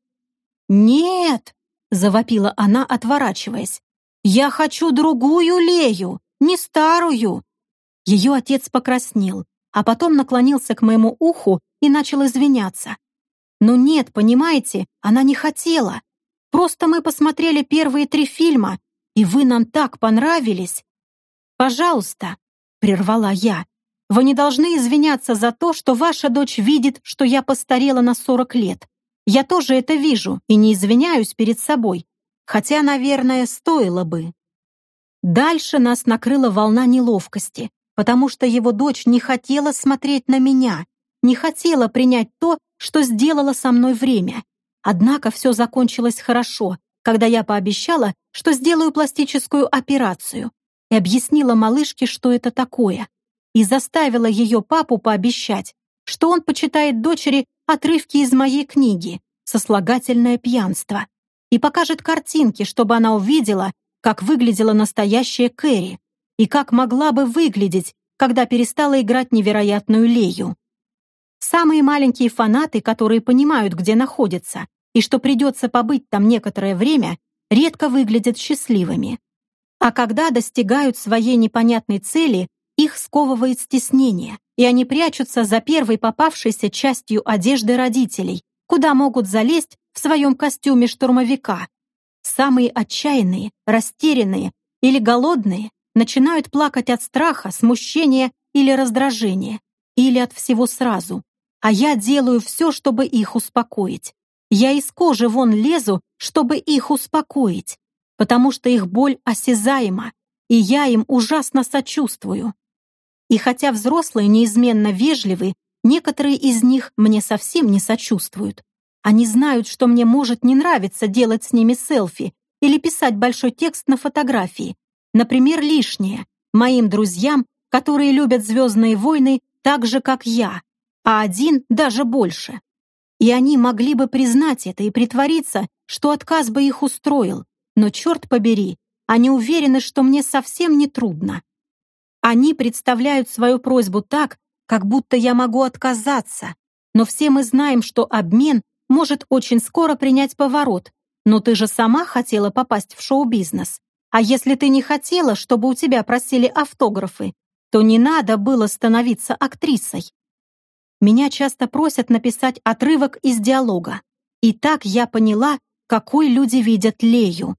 «Нет!» — завопила она, отворачиваясь. «Я хочу другую Лею, не старую!» Ее отец покраснел, а потом наклонился к моему уху и начал извиняться. «Ну нет, понимаете, она не хотела. Просто мы посмотрели первые три фильма, и вы нам так понравились. Пожалуйста, прервала я. Вы не должны извиняться за то, что ваша дочь видит, что я постарела на 40 лет. Я тоже это вижу и не извиняюсь перед собой, хотя, наверное, стоило бы. Дальше нас накрыла волна неловкости, потому что его дочь не хотела смотреть на меня, не хотела принять то, что сделала со мной время. Однако все закончилось хорошо, когда я пообещала, что сделаю пластическую операцию, и объяснила малышке, что это такое, и заставила ее папу пообещать, что он почитает дочери отрывки из моей книги «Сослагательное пьянство» и покажет картинки, чтобы она увидела, как выглядела настоящая Кэрри и как могла бы выглядеть, когда перестала играть невероятную Лею. Самые маленькие фанаты, которые понимают, где находятся, и что придется побыть там некоторое время, редко выглядят счастливыми. А когда достигают своей непонятной цели, их сковывает стеснение, и они прячутся за первой попавшейся частью одежды родителей, куда могут залезть в своем костюме штурмовика. Самые отчаянные, растерянные или голодные начинают плакать от страха, смущения или раздражения, или от всего сразу. А я делаю все, чтобы их успокоить. Я из кожи вон лезу, чтобы их успокоить, потому что их боль осязаема, и я им ужасно сочувствую. И хотя взрослые неизменно вежливы, некоторые из них мне совсем не сочувствуют. Они знают, что мне может не нравиться делать с ними селфи или писать большой текст на фотографии. Например, лишнее. Моим друзьям, которые любят «Звездные войны» так же, как я, а один даже больше. И они могли бы признать это и притвориться, что отказ бы их устроил. Но, черт побери, они уверены, что мне совсем не трудно. Они представляют свою просьбу так, как будто я могу отказаться. Но все мы знаем, что обмен может очень скоро принять поворот. Но ты же сама хотела попасть в шоу-бизнес. А если ты не хотела, чтобы у тебя просили автографы, то не надо было становиться актрисой. Меня часто просят написать отрывок из диалога. И так я поняла, какой люди видят Лею.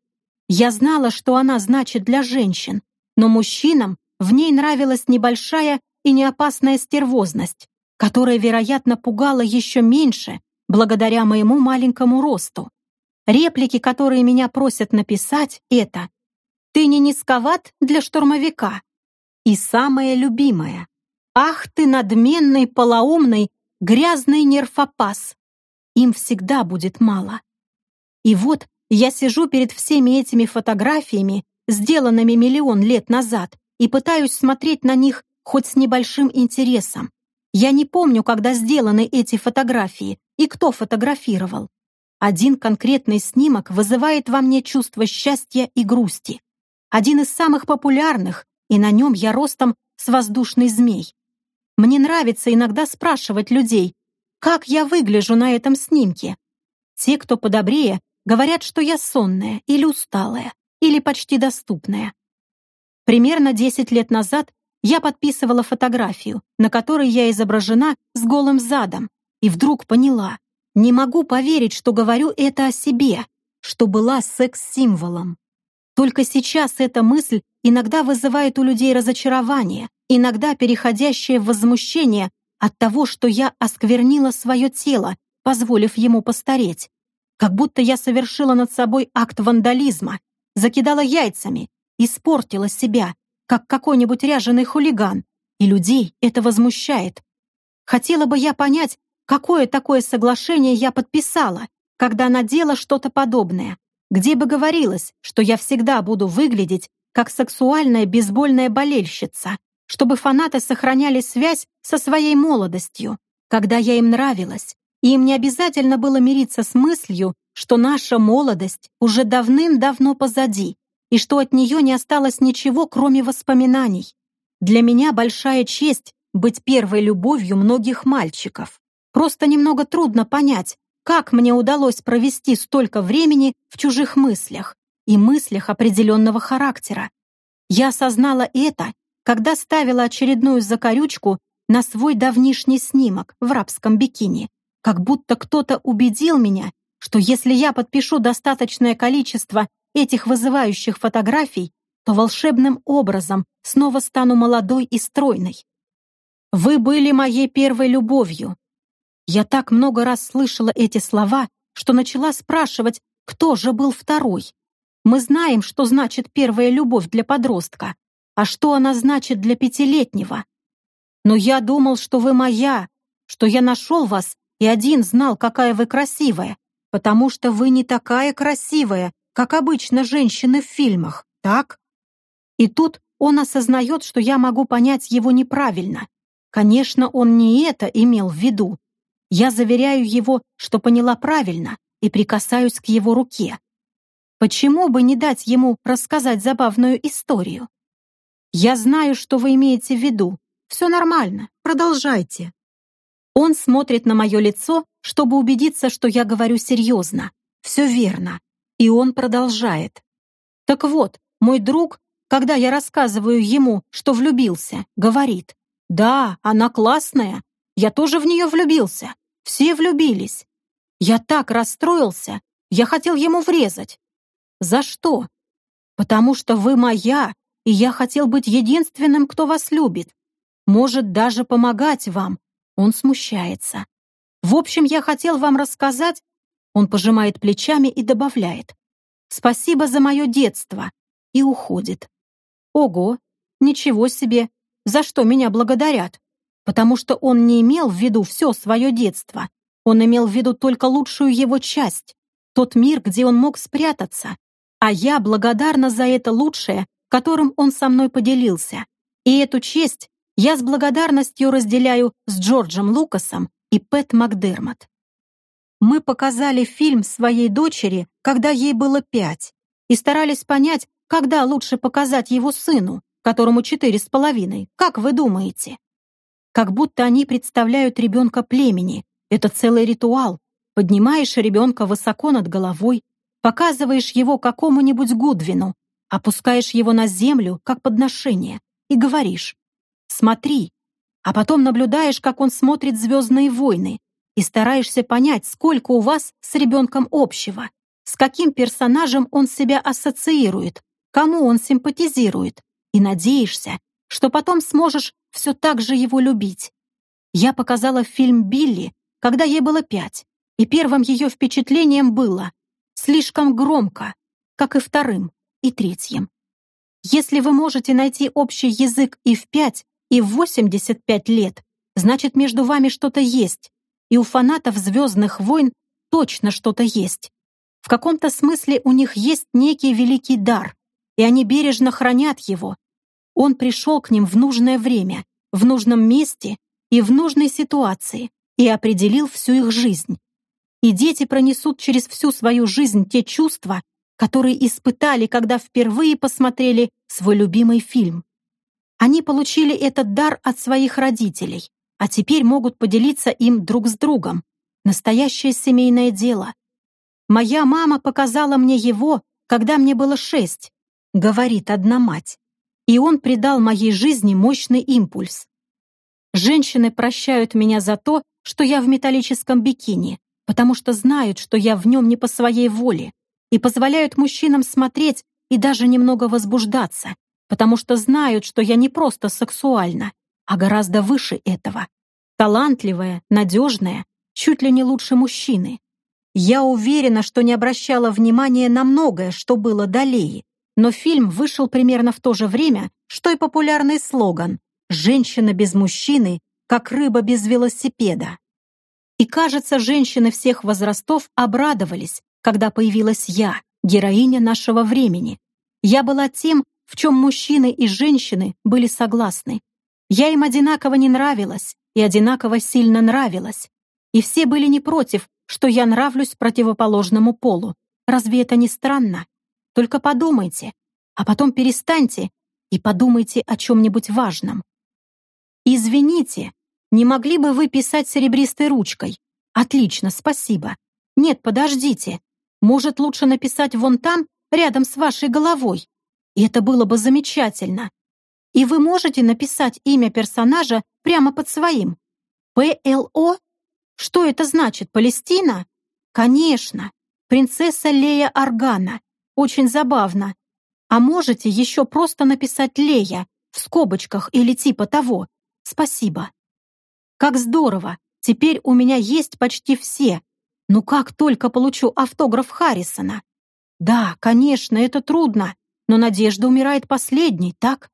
Я знала, что она значит для женщин, но мужчинам в ней нравилась небольшая и неопасная стервозность, которая, вероятно, пугала еще меньше, благодаря моему маленькому росту. Реплики, которые меня просят написать, это «Ты не низковат для штурмовика». И самое любимое «Ах ты, надменный, полоумный, грязный нерфопас!» Им всегда будет мало. И вот я сижу перед всеми этими фотографиями, сделанными миллион лет назад, и пытаюсь смотреть на них хоть с небольшим интересом. Я не помню, когда сделаны эти фотографии и кто фотографировал. Один конкретный снимок вызывает во мне чувство счастья и грусти. Один из самых популярных, и на нем я ростом с воздушный змей. Мне нравится иногда спрашивать людей, как я выгляжу на этом снимке. Те, кто подобрее, говорят, что я сонная или усталая, или почти доступная. Примерно 10 лет назад я подписывала фотографию, на которой я изображена с голым задом, и вдруг поняла, не могу поверить, что говорю это о себе, что была секс-символом. Только сейчас эта мысль иногда вызывает у людей разочарование, иногда переходящее в возмущение от того, что я осквернила свое тело, позволив ему постареть. Как будто я совершила над собой акт вандализма, закидала яйцами, испортила себя, как какой-нибудь ряженый хулиган, и людей это возмущает. Хотела бы я понять, какое такое соглашение я подписала, когда надела что-то подобное, где бы говорилось, что я всегда буду выглядеть как сексуальная бейсбольная болельщица, чтобы фанаты сохраняли связь со своей молодостью, когда я им нравилась, и им не обязательно было мириться с мыслью, что наша молодость уже давным-давно позади, и что от нее не осталось ничего, кроме воспоминаний. Для меня большая честь быть первой любовью многих мальчиков. Просто немного трудно понять, как мне удалось провести столько времени в чужих мыслях и мыслях определенного характера. Я осознала это, когда ставила очередную закорючку на свой давнишний снимок в рабском бикини, как будто кто-то убедил меня, что если я подпишу достаточное количество этих вызывающих фотографий, то волшебным образом снова стану молодой и стройной. Вы были моей первой любовью. Я так много раз слышала эти слова, что начала спрашивать, кто же был второй. Мы знаем, что значит первая любовь для подростка, а что она значит для пятилетнего. Но я думал, что вы моя, что я нашел вас и один знал, какая вы красивая, потому что вы не такая красивая, как обычно женщины в фильмах, так? И тут он осознает, что я могу понять его неправильно. Конечно, он не это имел в виду. Я заверяю его, что поняла правильно, и прикасаюсь к его руке. Почему бы не дать ему рассказать забавную историю? Я знаю, что вы имеете в виду. Все нормально, продолжайте. Он смотрит на мое лицо, чтобы убедиться, что я говорю серьезно. Все верно. И он продолжает. Так вот, мой друг, когда я рассказываю ему, что влюбился, говорит, «Да, она классная. Я тоже в нее влюбился. Все влюбились. Я так расстроился, я хотел ему врезать. За что? Потому что вы моя, и я хотел быть единственным, кто вас любит. Может, даже помогать вам. Он смущается. В общем, я хотел вам рассказать... Он пожимает плечами и добавляет. Спасибо за мое детство. И уходит. Ого, ничего себе. За что меня благодарят? Потому что он не имел в виду все свое детство. Он имел в виду только лучшую его часть. Тот мир, где он мог спрятаться. А я благодарна за это лучшее, которым он со мной поделился. И эту честь я с благодарностью разделяю с Джорджем Лукасом и Пэт Макдермот. Мы показали фильм своей дочери, когда ей было пять, и старались понять, когда лучше показать его сыну, которому четыре с половиной. Как вы думаете? Как будто они представляют ребенка племени. Это целый ритуал. Поднимаешь ребенка высоко над головой, показываешь его какому-нибудь Гудвину, опускаешь его на землю, как подношение, и говоришь «Смотри», а потом наблюдаешь, как он смотрит «Звездные войны», и стараешься понять, сколько у вас с ребенком общего, с каким персонажем он себя ассоциирует, кому он симпатизирует, и надеешься, что потом сможешь все так же его любить. Я показала фильм «Билли», когда ей было пять, и первым ее впечатлением было слишком громко, как и вторым и третьим. Если вы можете найти общий язык и в пять, и в 85 лет, значит, между вами что-то есть, и у фанатов «Звездных войн» точно что-то есть. В каком-то смысле у них есть некий великий дар, и они бережно хранят его. Он пришел к ним в нужное время, в нужном месте и в нужной ситуации, и определил всю их жизнь и дети пронесут через всю свою жизнь те чувства, которые испытали, когда впервые посмотрели свой любимый фильм. Они получили этот дар от своих родителей, а теперь могут поделиться им друг с другом. Настоящее семейное дело. Моя мама показала мне его, когда мне было шесть, говорит одна мать. И он придал моей жизни мощный импульс. Женщины прощают меня за то, что я в металлическом бикини, потому что знают, что я в нем не по своей воле, и позволяют мужчинам смотреть и даже немного возбуждаться, потому что знают, что я не просто сексуальна, а гораздо выше этого. Талантливая, надежная, чуть ли не лучше мужчины. Я уверена, что не обращала внимания на многое, что было до но фильм вышел примерно в то же время, что и популярный слоган «Женщина без мужчины, как рыба без велосипеда». И, кажется, женщины всех возрастов обрадовались, когда появилась я, героиня нашего времени. Я была тем, в чем мужчины и женщины были согласны. Я им одинаково не нравилась и одинаково сильно нравилась. И все были не против, что я нравлюсь противоположному полу. Разве это не странно? Только подумайте, а потом перестаньте и подумайте о чем-нибудь важном. Извините, не могли бы вы писать серебристой ручкой? Отлично, спасибо. Нет, подождите. Может, лучше написать вон там, рядом с вашей головой? И это было бы замечательно. И вы можете написать имя персонажа прямо под своим. ПЛО? Что это значит, Палестина? Конечно. Принцесса Лея Аргана. Очень забавно. А можете еще просто написать Лея в скобочках или типа того. Спасибо. Как здорово! Теперь у меня есть почти все. Ну как только получу автограф Харрисона? Да, конечно, это трудно, но надежда умирает последней, так?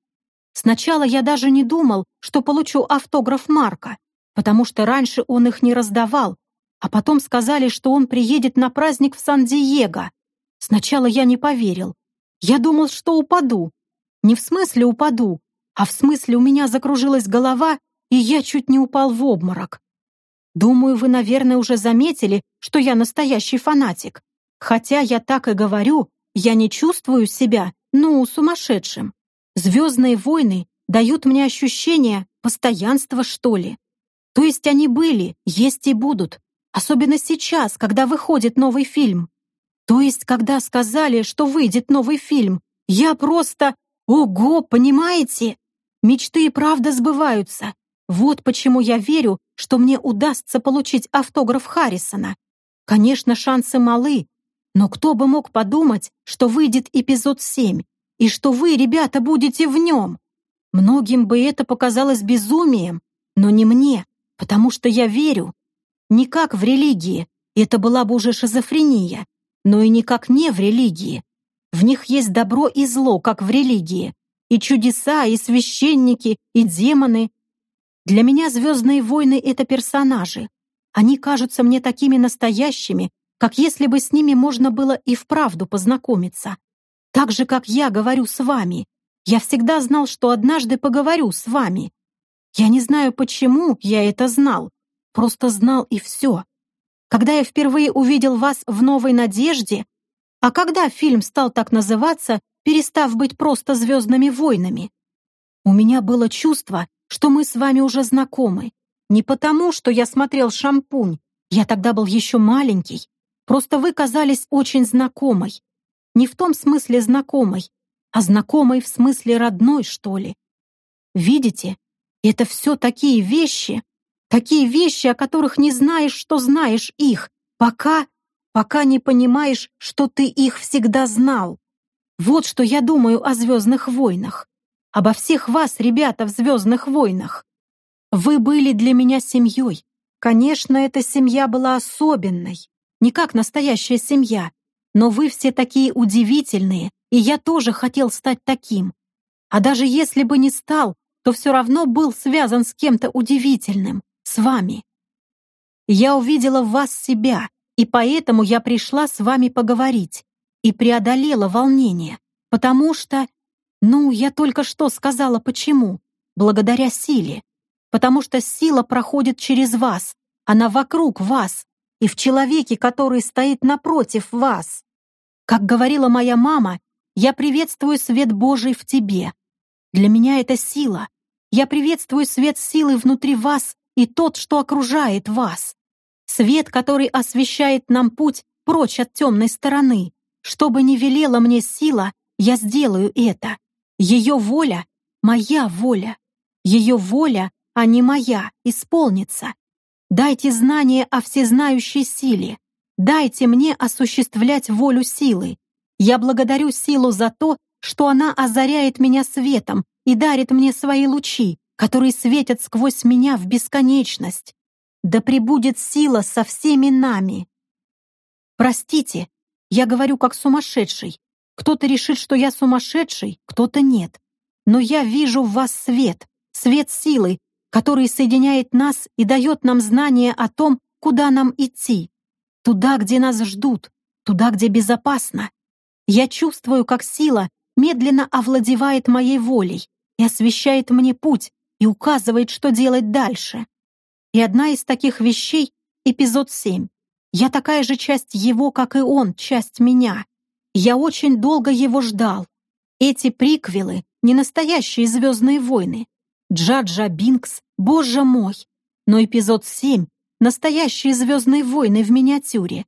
Сначала я даже не думал, что получу автограф Марка, потому что раньше он их не раздавал, а потом сказали, что он приедет на праздник в Сан-Диего. Сначала я не поверил. Я думал, что упаду. Не в смысле упаду, а в смысле у меня закружилась голова, и я чуть не упал в обморок. Думаю, вы, наверное, уже заметили, что я настоящий фанатик. Хотя я так и говорю, я не чувствую себя, ну, сумасшедшим. «Звездные войны» дают мне ощущение постоянства, что ли. То есть они были, есть и будут. Особенно сейчас, когда выходит новый фильм. То есть, когда сказали, что выйдет новый фильм, я просто... Ого, понимаете? Мечты и правда сбываются. Вот почему я верю, что мне удастся получить автограф Харрисона. Конечно, шансы малы, но кто бы мог подумать, что выйдет эпизод 7, и что вы, ребята, будете в нем? Многим бы это показалось безумием, но не мне, потому что я верю. Не как в религии, это была бы уже шизофрения, но и никак не в религии. В них есть добро и зло, как в религии, и чудеса, и священники, и демоны. Для меня «Звездные войны» — это персонажи. Они кажутся мне такими настоящими, как если бы с ними можно было и вправду познакомиться. Так же, как я говорю с вами. Я всегда знал, что однажды поговорю с вами. Я не знаю, почему я это знал. Просто знал и все. Когда я впервые увидел вас в «Новой надежде», а когда фильм стал так называться, перестав быть просто «Звездными войнами», у меня было чувство, что мы с вами уже знакомы. Не потому, что я смотрел «Шампунь», я тогда был еще маленький. Просто вы казались очень знакомой. Не в том смысле знакомой, а знакомой в смысле родной, что ли. Видите, это все такие вещи, такие вещи, о которых не знаешь, что знаешь их, пока, пока не понимаешь, что ты их всегда знал. Вот что я думаю о «Звездных войнах». Обо всех вас, ребята, в «Звездных войнах». Вы были для меня семьей. Конечно, эта семья была особенной, не как настоящая семья, но вы все такие удивительные, и я тоже хотел стать таким. А даже если бы не стал, то все равно был связан с кем-то удивительным, с вами. Я увидела в вас себя, и поэтому я пришла с вами поговорить и преодолела волнение, потому что... Ну, я только что сказала почему. Благодаря силе. Потому что сила проходит через вас, она вокруг вас и в человеке, который стоит напротив вас. Как говорила моя мама, я приветствую свет Божий в тебе. Для меня это сила, я приветствую свет силы внутри вас и тот, что окружает вас. Свет, который освещает нам путь прочь от темной стороны. Что бы ни велела мне сила, я сделаю это. Ее воля — моя воля. Ее воля, а не моя, исполнится. Дайте знание о всезнающей силе. Дайте мне осуществлять волю силы. Я благодарю силу за то, что она озаряет меня светом и дарит мне свои лучи, которые светят сквозь меня в бесконечность. Да пребудет сила со всеми нами. Простите, я говорю как сумасшедший. Кто-то решит, что я сумасшедший, кто-то нет. Но я вижу в вас свет, свет силы, который соединяет нас и дает нам знание о том, куда нам идти. Туда, где нас ждут, туда, где безопасно. Я чувствую, как сила медленно овладевает моей волей, и освещает мне путь и указывает, что делать дальше. И одна из таких вещей — эпизод 7. Я такая же часть его, как и он, часть меня. Я очень долго его ждал. Эти приквелы — не настоящие «Звездные войны». Джаджа Бинкс, боже мой! Но эпизод 7 — настоящие «Звездные войны» в миниатюре.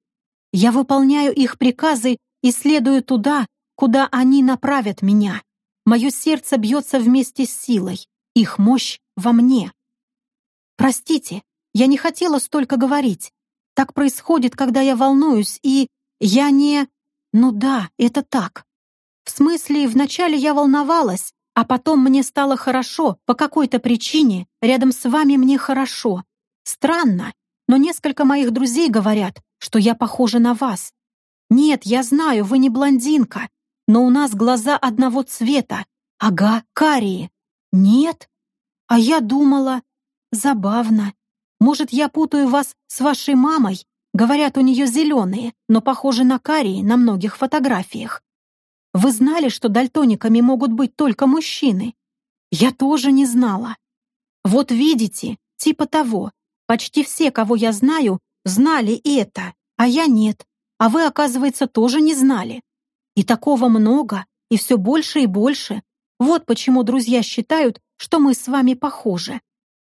Я выполняю их приказы и следую туда, куда они направят меня. Мое сердце бьется вместе с силой. Их мощь во мне. Простите, я не хотела столько говорить. Так происходит, когда я волнуюсь, и я не... Ну да, это так. В смысле, вначале я волновалась, а потом мне стало хорошо, по какой-то причине рядом с вами мне хорошо. Странно, но несколько моих друзей говорят, что я похожа на вас. Нет, я знаю, вы не блондинка, но у нас глаза одного цвета. Ага, карие. Нет? А я думала... Забавно. Может, я путаю вас с вашей мамой? Говорят, у нее зеленые, но похожи на карие на многих фотографиях. Вы знали, что дальтониками могут быть только мужчины? Я тоже не знала. Вот видите, типа того. Почти все, кого я знаю, знали это, а я нет. А вы, оказывается, тоже не знали. И такого много, и все больше и больше. Вот почему друзья считают, что мы с вами похожи.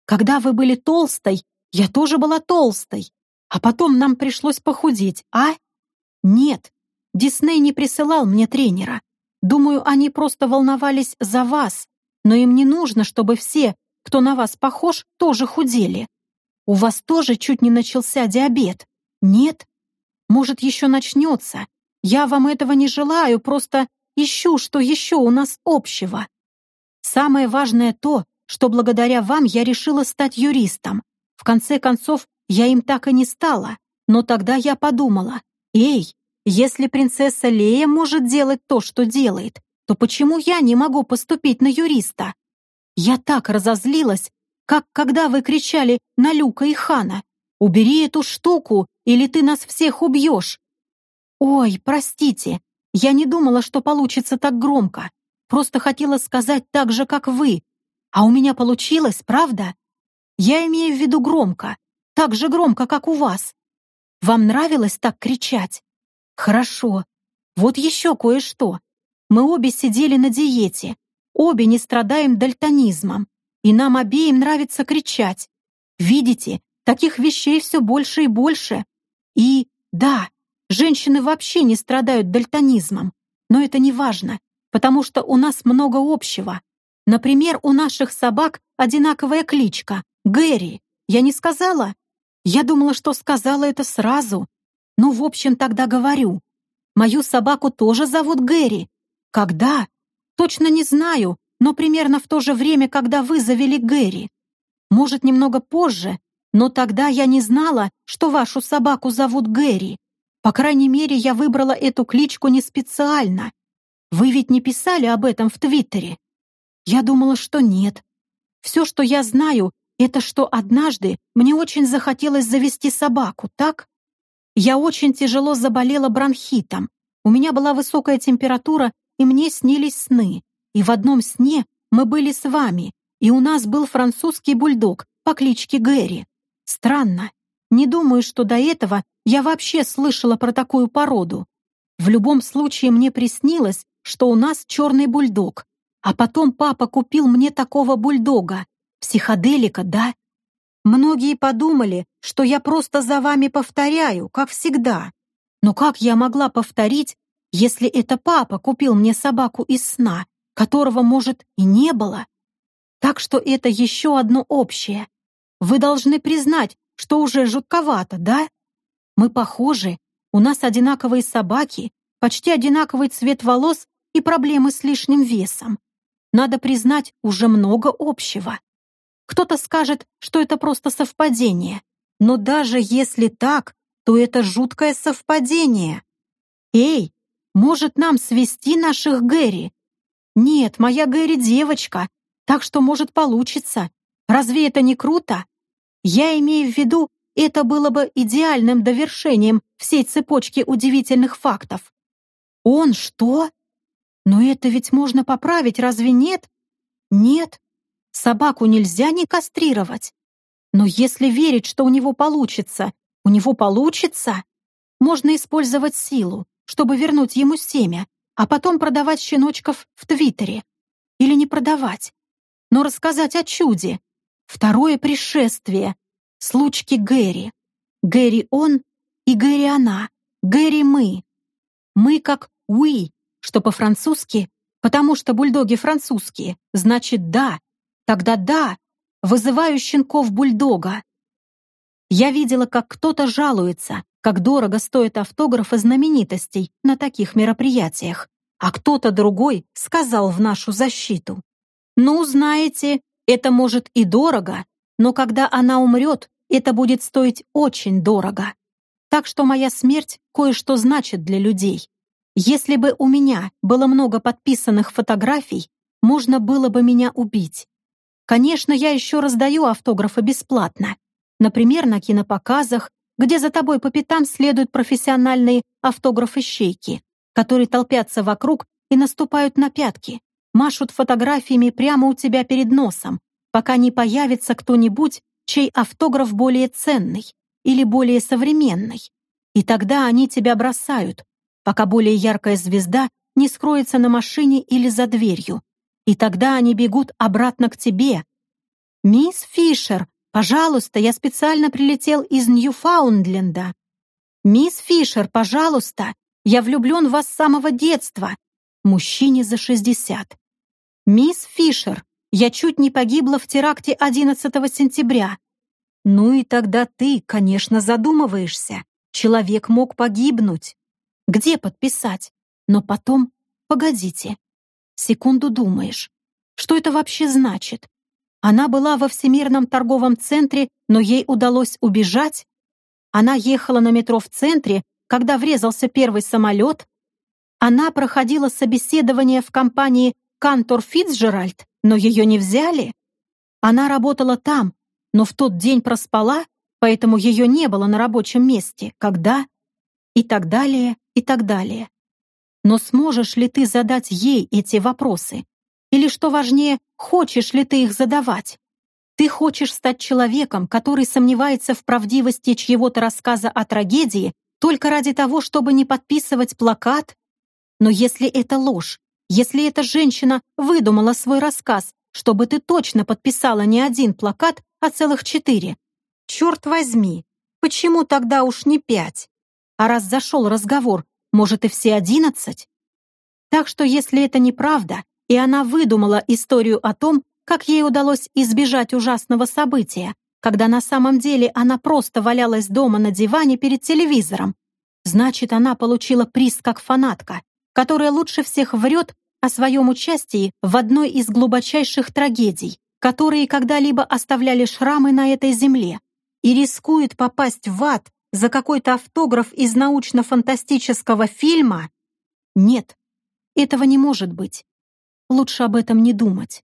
Когда вы были толстой, я тоже была толстой. А потом нам пришлось похудеть, а? Нет, Дисней не присылал мне тренера. Думаю, они просто волновались за вас, но им не нужно, чтобы все, кто на вас похож, тоже худели. У вас тоже чуть не начался диабет. Нет? Может, еще начнется. Я вам этого не желаю, просто ищу, что еще у нас общего. Самое важное то, что благодаря вам я решила стать юристом. В конце концов, я им так и не стала. Но тогда я подумала, эй, если принцесса Лея может делать то, что делает, то почему я не могу поступить на юриста? Я так разозлилась, как когда вы кричали на Люка и Хана. «Убери эту штуку, или ты нас всех убьешь!» «Ой, простите, я не думала, что получится так громко. Просто хотела сказать так же, как вы. А у меня получилось, правда? Я имею в виду громко, так же громко, как у вас. Вам нравилось так кричать? Хорошо. Вот еще кое-что. Мы обе сидели на диете, обе не страдаем дальтонизмом, и нам обеим нравится кричать. Видите, таких вещей все больше и больше. И, да, женщины вообще не страдают дальтонизмом, но это не важно, потому что у нас много общего. Например, у наших собак одинаковая кличка — Гэри. Я не сказала? Я думала, что сказала это сразу. Ну, в общем, тогда говорю. Мою собаку тоже зовут Гэри. Когда? Точно не знаю, но примерно в то же время, когда вы завели Гэри. Может, немного позже, но тогда я не знала, что вашу собаку зовут Гэри. По крайней мере, я выбрала эту кличку не специально. Вы ведь не писали об этом в Твиттере? Я думала, что нет. Все, что я знаю, это что однажды мне очень захотелось завести собаку, так? Я очень тяжело заболела бронхитом. У меня была высокая температура, и мне снились сны. И в одном сне мы были с вами, и у нас был французский бульдог по кличке Гэри. Странно. Не думаю, что до этого я вообще слышала про такую породу. В любом случае мне приснилось, что у нас черный бульдог. А потом папа купил мне такого бульдога. Психоделика, да? Многие подумали, что я просто за вами повторяю, как всегда. Но как я могла повторить, если это папа купил мне собаку из сна, которого, может, и не было? Так что это еще одно общее. Вы должны признать, что уже жутковато, да? Мы похожи, у нас одинаковые собаки, почти одинаковый цвет волос и проблемы с лишним весом. Надо признать, уже много общего. Кто-то скажет, что это просто совпадение. Но даже если так, то это жуткое совпадение. Эй, может нам свести наших Гэри? Нет, моя Гэри девочка, так что может получиться. Разве это не круто? Я имею в виду, это было бы идеальным довершением всей цепочки удивительных фактов. Он что? Но это ведь можно поправить, разве нет? Нет, Собаку нельзя не кастрировать. Но если верить, что у него получится, у него получится, можно использовать силу, чтобы вернуть ему семя, а потом продавать щеночков в Твиттере. Или не продавать, но рассказать о чуде. Второе пришествие. Случки Гэри. Гэри он и Гэри она. Гэри мы. Мы как «we», что по-французски, потому что бульдоги французские, значит «да», Тогда да, вызываю щенков-бульдога. Я видела, как кто-то жалуется, как дорого стоят автографы знаменитостей на таких мероприятиях, а кто-то другой сказал в нашу защиту. «Ну, знаете, это может и дорого, но когда она умрет, это будет стоить очень дорого. Так что моя смерть кое-что значит для людей. Если бы у меня было много подписанных фотографий, можно было бы меня убить. Конечно, я еще раздаю автографы бесплатно. Например, на кинопоказах, где за тобой по пятам следуют профессиональные автографы-щейки, которые толпятся вокруг и наступают на пятки, машут фотографиями прямо у тебя перед носом, пока не появится кто-нибудь, чей автограф более ценный или более современный. И тогда они тебя бросают, пока более яркая звезда не скроется на машине или за дверью, и тогда они бегут обратно к тебе. «Мисс Фишер, пожалуйста, я специально прилетел из Ньюфаундленда». «Мисс Фишер, пожалуйста, я влюблен в вас с самого детства». Мужчине за шестьдесят. «Мисс Фишер, я чуть не погибла в теракте 11 сентября». Ну и тогда ты, конечно, задумываешься. Человек мог погибнуть. Где подписать? Но потом, погодите. Секунду думаешь. Что это вообще значит? Она была во Всемирном торговом центре, но ей удалось убежать? Она ехала на метро в центре, когда врезался первый самолет? Она проходила собеседование в компании «Кантор Фитцджеральд», но ее не взяли? Она работала там, но в тот день проспала, поэтому ее не было на рабочем месте. Когда? И так далее, и так далее. Но сможешь ли ты задать ей эти вопросы? Или, что важнее, хочешь ли ты их задавать? Ты хочешь стать человеком, который сомневается в правдивости чьего-то рассказа о трагедии только ради того, чтобы не подписывать плакат? Но если это ложь, если эта женщина выдумала свой рассказ, чтобы ты точно подписала не один плакат, а целых четыре, черт возьми, почему тогда уж не пять? А раз зашел разговор, может и все одиннадцать? Так что если это неправда, и она выдумала историю о том, как ей удалось избежать ужасного события, когда на самом деле она просто валялась дома на диване перед телевизором. Значит, она получила приз как фанатка, которая лучше всех врет о своем участии в одной из глубочайших трагедий, которые когда-либо оставляли шрамы на этой земле, и рискует попасть в ад за какой-то автограф из научно-фантастического фильма? Нет, этого не может быть. Лучше об этом не думать.